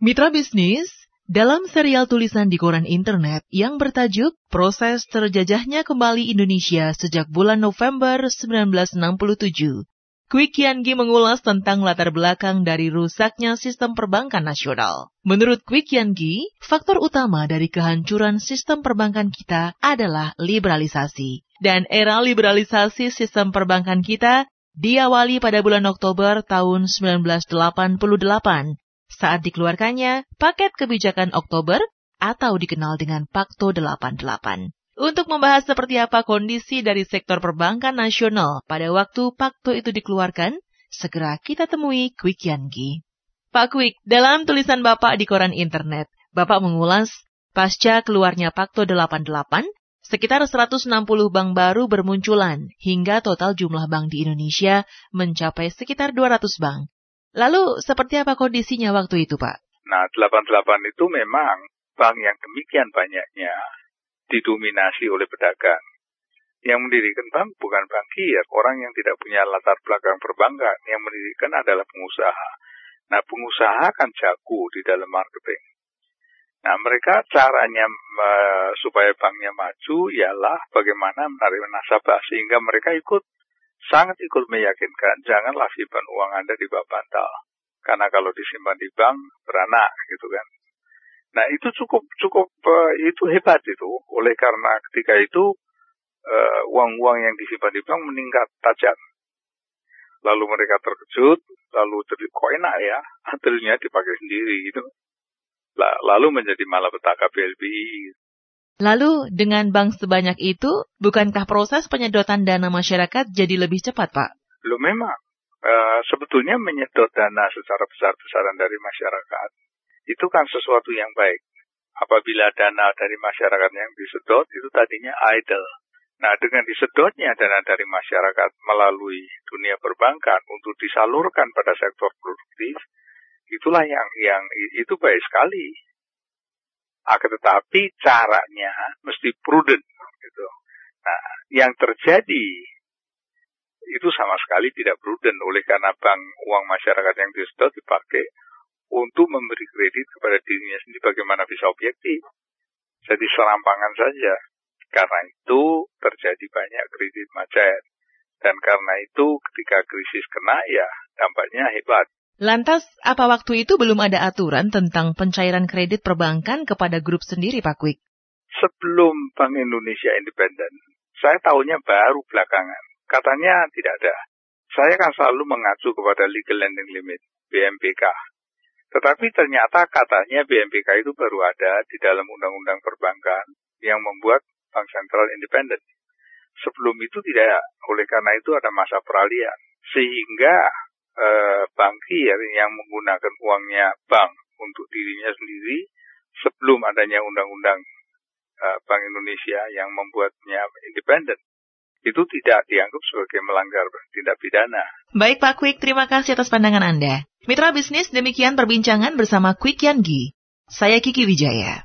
Mitra bisnis, dalam serial tulisan di koran internet yang bertajuk Proses Terjajahnya Kembali Indonesia sejak bulan November 1967, Quick Yangi mengulas tentang latar belakang dari rusaknya sistem perbankan nasional. Menurut Quick Yangi, faktor utama dari kehancuran sistem perbankan kita adalah liberalisasi. Dan era liberalisasi sistem perbankan kita diawali pada bulan Oktober tahun 1988 saat dikeluarkannya paket kebijakan Oktober atau dikenal dengan Pakto 88. Untuk membahas seperti apa kondisi dari sektor perbankan nasional pada waktu Pakto itu dikeluarkan, segera kita temui Quick Yangi. Pak Quick, dalam tulisan Bapak di koran internet, Bapak mengulas pasca keluarnya Pakto 88, sekitar 160 bank baru bermunculan hingga total jumlah bank di Indonesia mencapai sekitar 200 bank. Lalu seperti apa kondisinya waktu itu, Pak? Nah, 88 itu memang bank yang demikian banyaknya didominasi oleh pedagang. Yang mendirikan bank bukan bankir, orang yang tidak punya latar belakang perbankan. Yang mendirikan adalah pengusaha. Nah, pengusaha kan jago di dalam marketing. Nah, mereka caranya uh, supaya banknya maju ialah bagaimana menarik nasabah sehingga mereka ikut sangat ikut meyakinkan janganlah simpan uang Anda di bawah bantal. Karena kalau disimpan di bank beranak gitu kan. Nah itu cukup cukup uh, itu hebat itu. Oleh karena ketika itu uh, uang-uang yang disimpan di bank meningkat tajam. Lalu mereka terkejut, lalu jadi kok ya, hasilnya dipakai sendiri gitu. Lalu menjadi malapetaka BLBI. Lalu dengan bank sebanyak itu, bukankah proses penyedotan dana masyarakat jadi lebih cepat, Pak? Lo memang. Uh, sebetulnya menyedot dana secara besar-besaran dari masyarakat itu kan sesuatu yang baik. Apabila dana dari masyarakat yang disedot itu tadinya idle. Nah, dengan disedotnya dana dari masyarakat melalui dunia perbankan untuk disalurkan pada sektor produktif, itulah yang yang itu baik sekali akan tetapi caranya mesti prudent gitu. Nah, yang terjadi itu sama sekali tidak prudent oleh karena bank uang masyarakat yang disedot dipakai untuk memberi kredit kepada dirinya sendiri bagaimana bisa objektif. Jadi serampangan saja. Karena itu terjadi banyak kredit macet. Dan karena itu ketika krisis kena ya dampaknya hebat. Lantas, apa waktu itu belum ada aturan tentang pencairan kredit perbankan kepada grup sendiri, Pak Kwik? Sebelum Bank Indonesia independen, saya tahunya baru belakangan. Katanya tidak ada. Saya kan selalu mengacu kepada legal lending limit, BMPK. Tetapi ternyata katanya BMPK itu baru ada di dalam undang-undang perbankan yang membuat Bank Sentral independen. Sebelum itu tidak, oleh karena itu ada masa peralihan. Sehingga eh, bankir yang menggunakan uangnya bank untuk dirinya sendiri sebelum adanya undang-undang eh, Bank Indonesia yang membuatnya independen itu tidak dianggap sebagai melanggar tindak pidana. Baik Pak Quick, terima kasih atas pandangan Anda. Mitra bisnis, demikian perbincangan bersama Quick Yangi. Saya Kiki Wijaya.